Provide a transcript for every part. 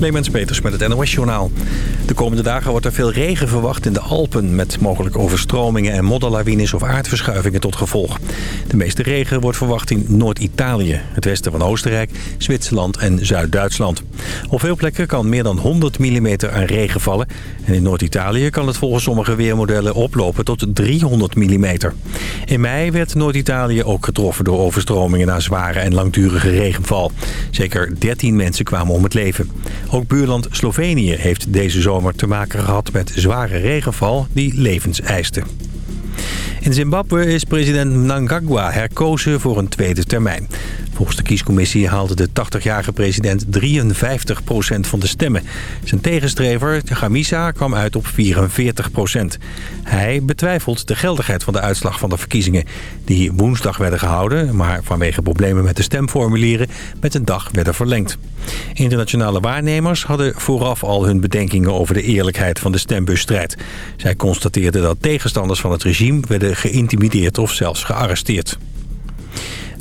Clemens Peters met het NOS-journaal. De komende dagen wordt er veel regen verwacht in de Alpen... met mogelijk overstromingen en modderlawines of aardverschuivingen tot gevolg. De meeste regen wordt verwacht in Noord-Italië, het westen van Oostenrijk... Zwitserland en Zuid-Duitsland. Op veel plekken kan meer dan 100 mm aan regen vallen... en in Noord-Italië kan het volgens sommige weermodellen oplopen tot 300 mm. In mei werd Noord-Italië ook getroffen door overstromingen... na zware en langdurige regenval. Zeker 13 mensen kwamen om het leven. Ook buurland Slovenië heeft deze zomer te maken gehad met zware regenval die levens eiste. In Zimbabwe is president Mnangagwa herkozen voor een tweede termijn. Volgens de kiescommissie haalde de 80-jarige president 53% van de stemmen. Zijn tegenstrever, Gamisa, kwam uit op 44%. Hij betwijfelt de geldigheid van de uitslag van de verkiezingen... die woensdag werden gehouden, maar vanwege problemen met de stemformulieren... met een dag werden verlengd. Internationale waarnemers hadden vooraf al hun bedenkingen over de eerlijkheid van de stembusstrijd. Zij constateerden dat tegenstanders van het regime werden geïntimideerd of zelfs gearresteerd.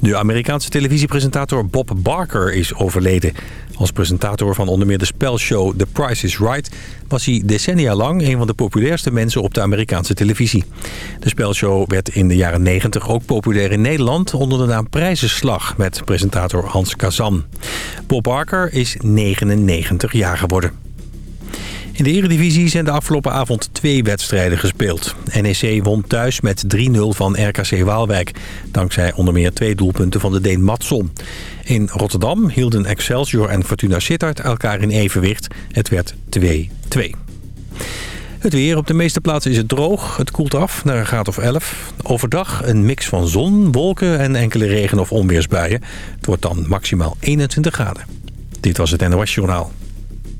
De Amerikaanse televisiepresentator Bob Barker is overleden. Als presentator van onder meer de spelshow The Price is Right... was hij decennia lang een van de populairste mensen op de Amerikaanse televisie. De spelshow werd in de jaren 90 ook populair in Nederland... onder de naam Prijzenslag met presentator Hans Kazan. Bob Barker is 99 jaar geworden. In de Eredivisie zijn de afgelopen avond twee wedstrijden gespeeld. NEC won thuis met 3-0 van RKC Waalwijk. Dankzij onder meer twee doelpunten van de Deen Matson. In Rotterdam hielden Excelsior en Fortuna Sittard elkaar in evenwicht. Het werd 2-2. Het weer. Op de meeste plaatsen is het droog. Het koelt af naar een graad of 11. Overdag een mix van zon, wolken en enkele regen- of onweersbuien. Het wordt dan maximaal 21 graden. Dit was het NOS Journaal.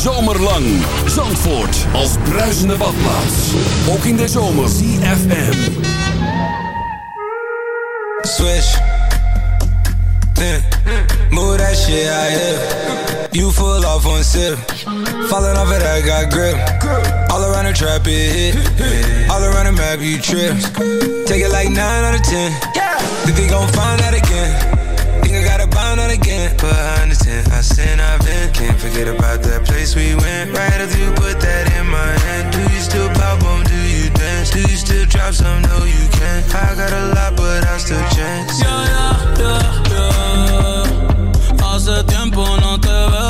zomerlang. Zandvoort als bruisende badplaats. Ook in de zomer. CFM. Swish. Yeah. Move that shit out here. You full off one sip. Falling off it, I got grip. All around the trap, it hit. All around the map, you trip. Take it like 9 out of 10. Think they gon' find that again. Think I gotta bind that again. But the understand, I send I can't forget about that place we went. Right after you put that in my hand. Do you still pop on? Do you dance? Do you still drop some? No, you can't. I got a lot, but I still chance. Yeah, yeah, yeah, yeah. Hace tiempo no te veo.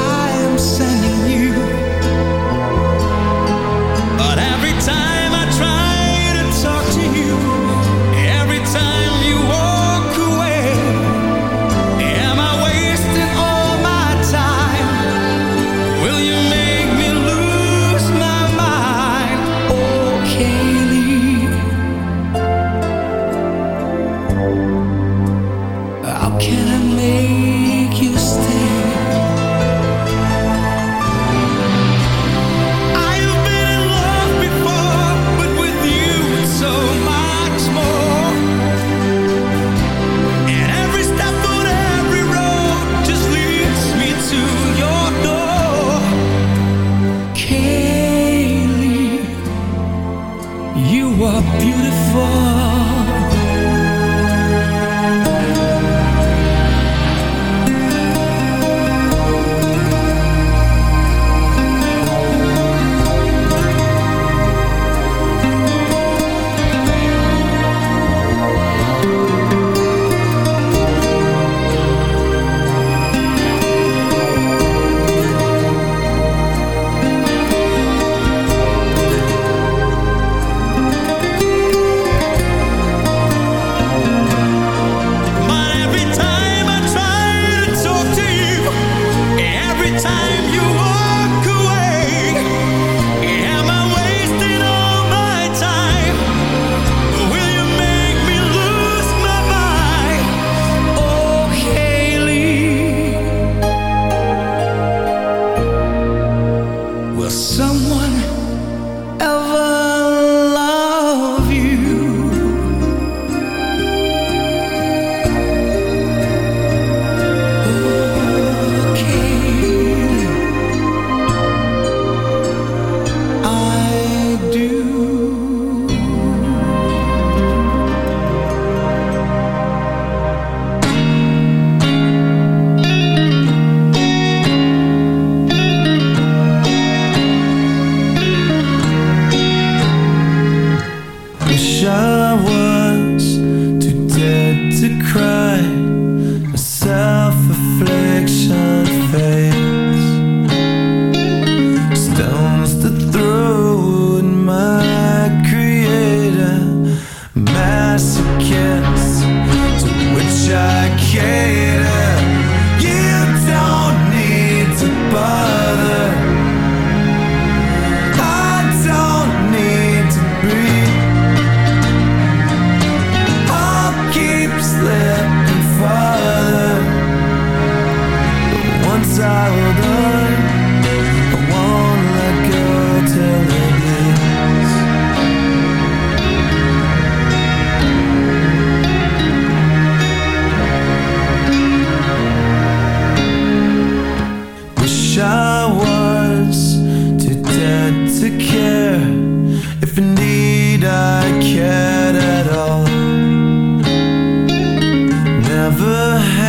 never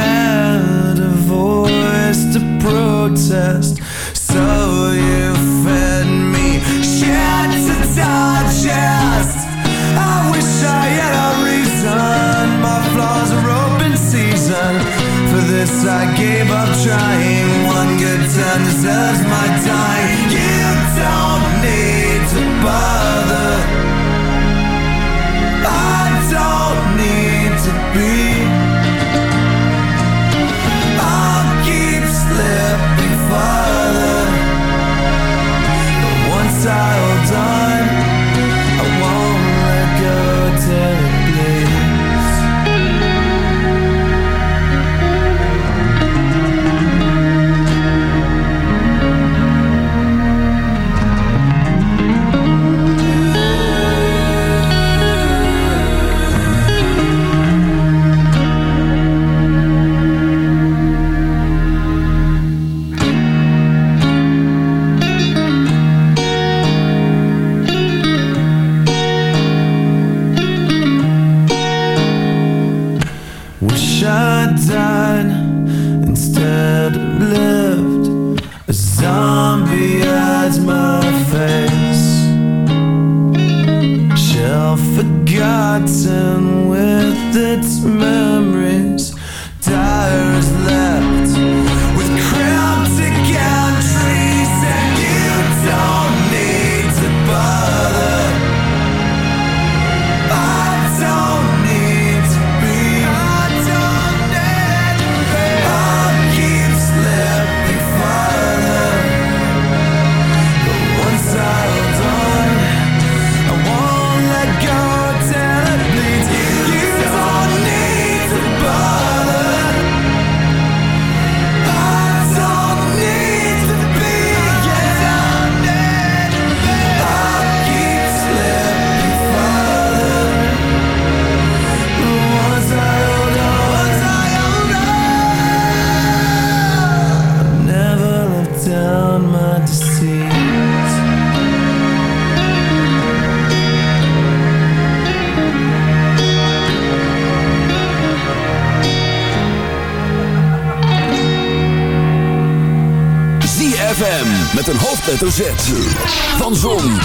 Van Zon,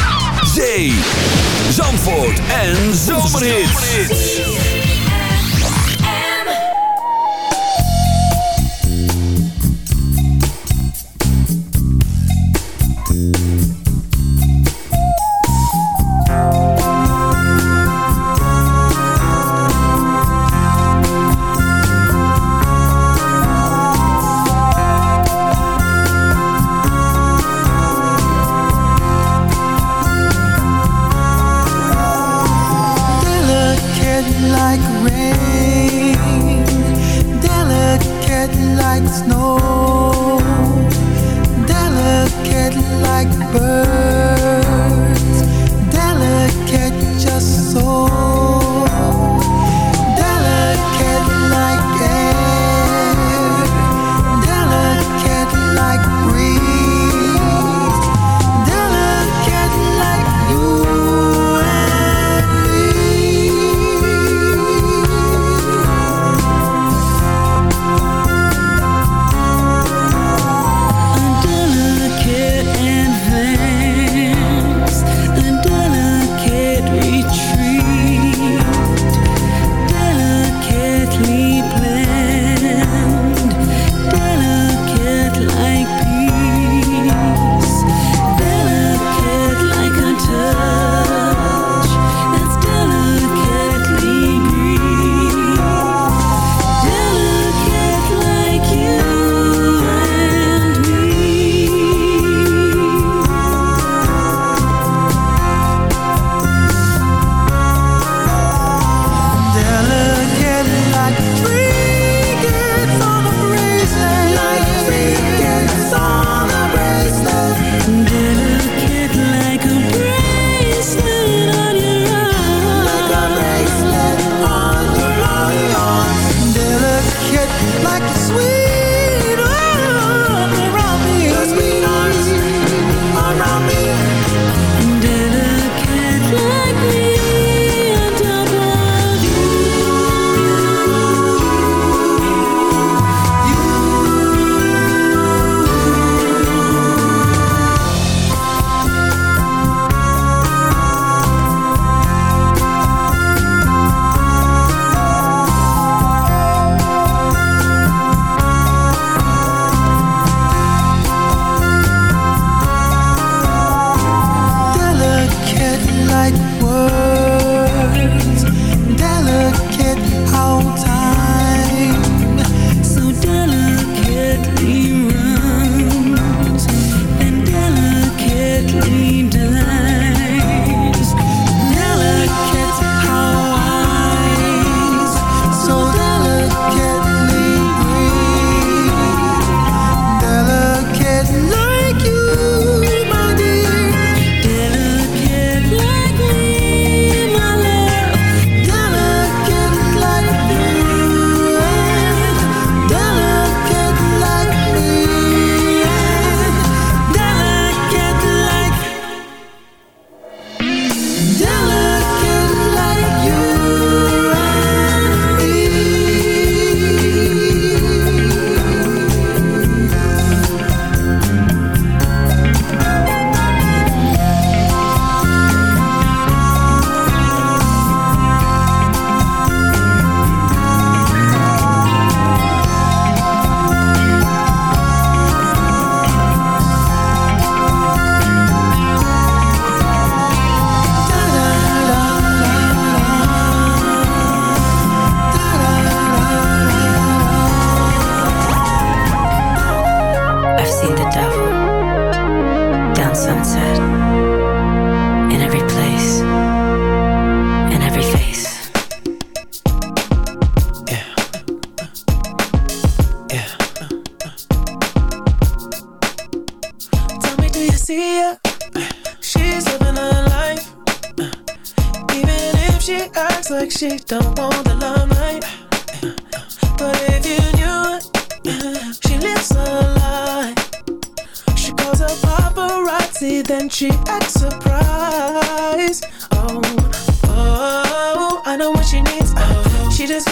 Zee,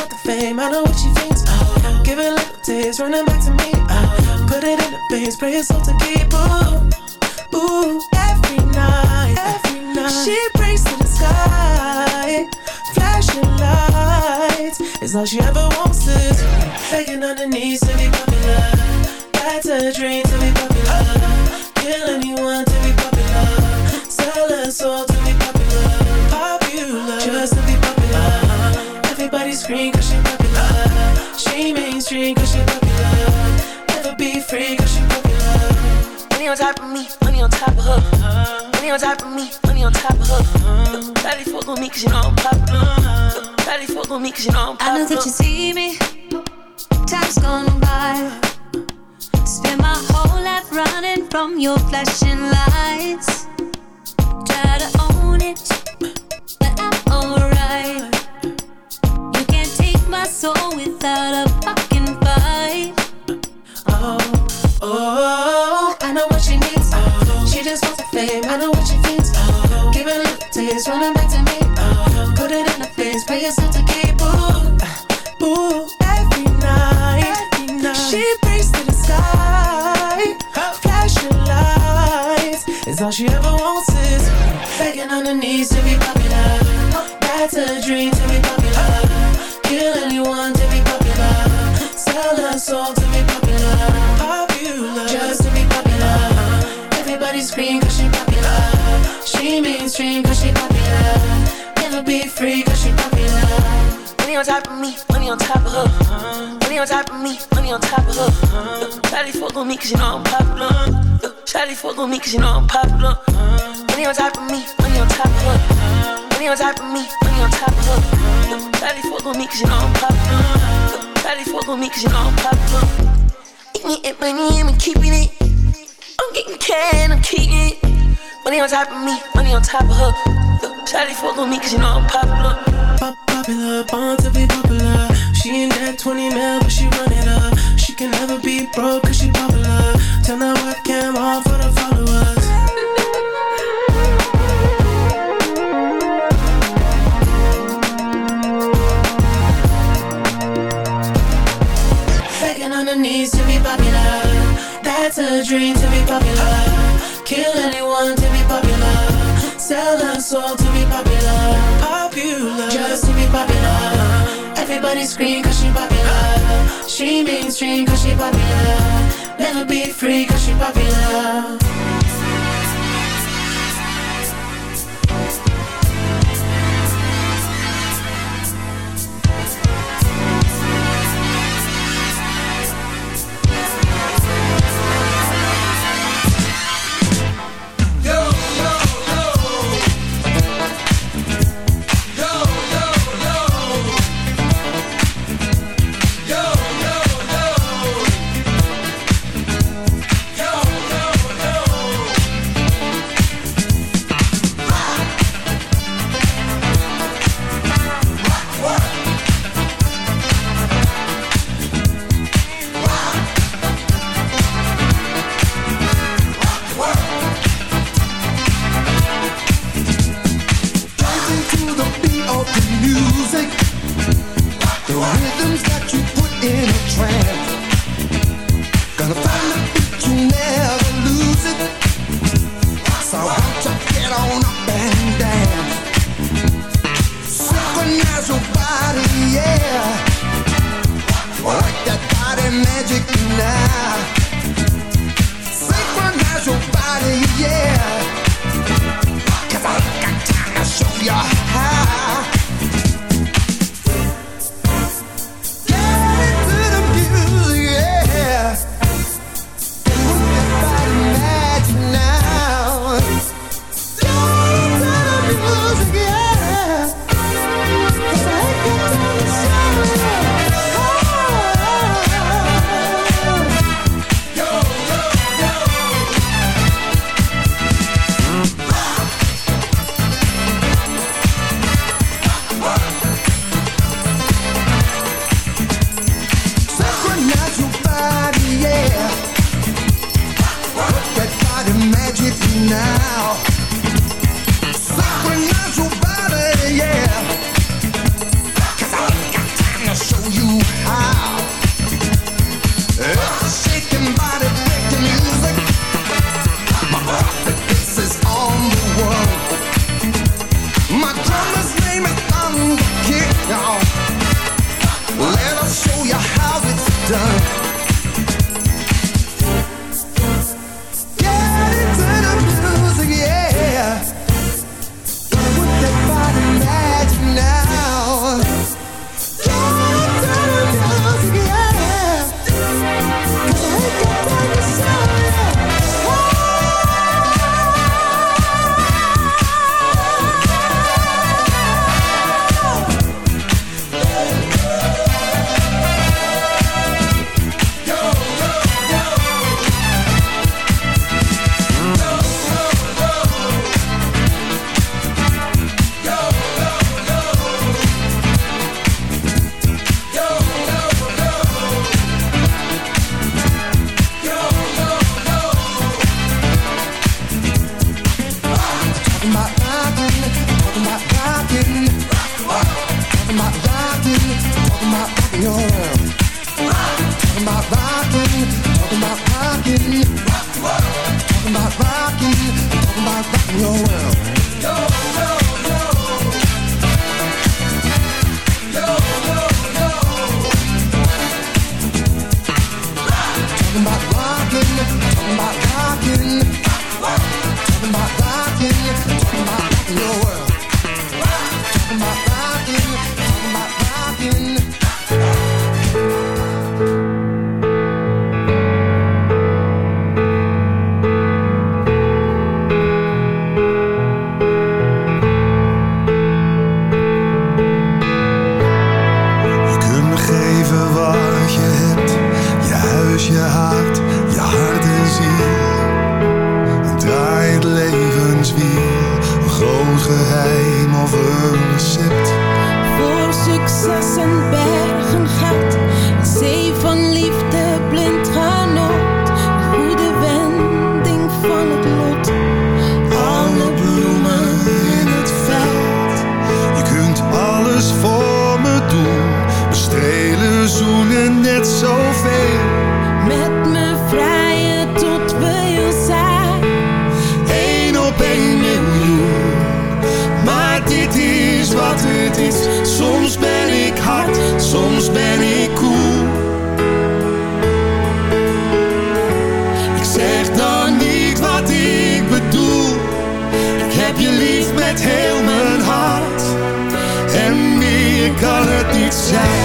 got the fame, I know what she thinks. Oh, uh, give it little taste, running back to me. Oh, put it in the veins, pray it's all to keep. Ooh, ooh, every night, every night. She prays to the sky, flashing lights. It's all she ever wants is begging on her knees to be popular. That's her dream to be popular. Kill anyone to be popular. Sell her soul to be popular mainstream cause she popular. She mainstream cause she popular. Never be free cause she popular. Money on top of me, money on top of her. Money on top of me, money on top of her. Daddy fuck on me cause you know I'm popular. Daddy fuck on me cause you know I'm popular. I know that you see me. Time's gone by. Spend my whole life running from your flashing lights. Try to own it, but I'm alright soul without a fucking fight. Oh, oh, I know what she needs. Oh, she just wants the fame. I know what she feels. Oh, giving it a taste, running back to me. Oh, put it in the face, pay yourself to keep. Ooh, ooh, every night, every night. she brings to the side. Flashing lights is all she ever wants is begging on her knees to be popular. That's a dream to be popular. Kill anyone Sell my soul to be popular. Popular. Just to be popular. Cause she popular. She mainstream she popular. Never be she popular. Money on top of me, money on top of her. Money on top of me, money on top of her. Look, on you know I'm popular. Me you know I'm popular. Money on top of me, money on top of her. Money on top of me, money on top of her. Look, daddy fuck on me cause you know I'm popular. Look, daddy fuck on me cause you know I'm popular. I'm getting money I'm keeping it. I'm getting can, I'm keeping it. Money on top of me, money on top of her. Look, daddy fuck on me cause you know I'm popular. Pop popular, born to be popular. She ain't that 20 mil, but she run it up. She can never be broke cause she popular. Turn that webcam off for the followers. Needs to be popular. That's a dream to be popular. Kill anyone to be popular. Sell a soul to be popular. Popular. Just to be popular. Everybody scream cause she popular. She mainstream cause she popular. Never be free cause she popular. rhythms got you put in a trance. Gonna find a beat, you never lose it. So get on up and dance? Synchronize your body, yeah. Like that body magic now. net zoveel. Met me vrijen tot we heel zijn. Eén op een miljoen. Maar dit is wat het is. Soms ben ik hard, soms ben ik koel. Ik zeg dan niet wat ik bedoel. Ik heb je lief met heel mijn hart. En meer kan het niet zijn.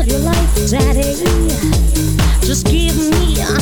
Of your life, Daddy, just give me a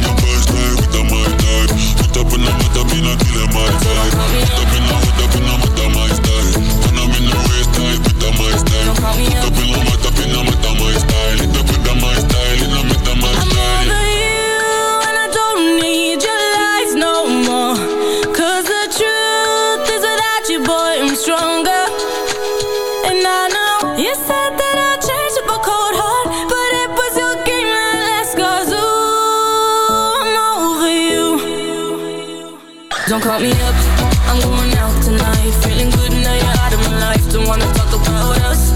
in the mud, I'm in a killer my vibe. Up Don't call me up, I'm going out tonight Feeling good now you're out of my life. Don't wanna talk about us.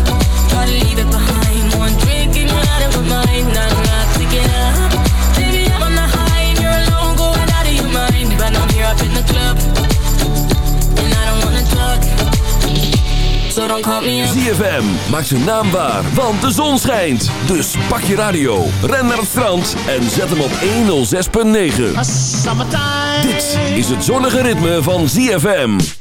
Try to leave it behind. One drink and you're out of my mind. Now I'm not thinking up. Baby, I'm on the high and you're alone Going out of your mind. But I'm here up in the club. And I don't wanna talk. So don't call me up. ZFM, maak zijn naam waar Want de zon schijnt. Dus pak je radio, ren naar het strand En zet hem op 106.9 is het zonnige ritme van ZFM.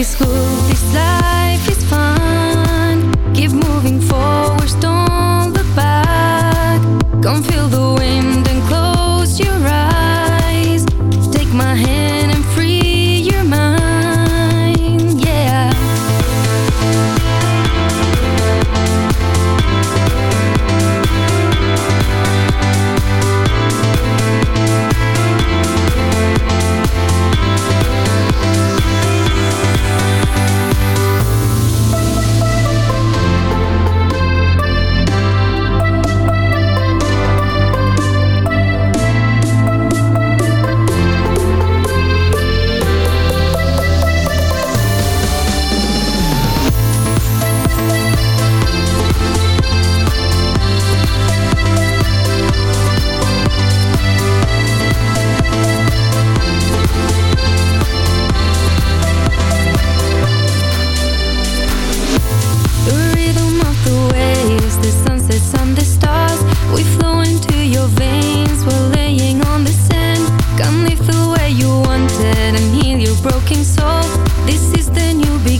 This broken soul. This is the new beginning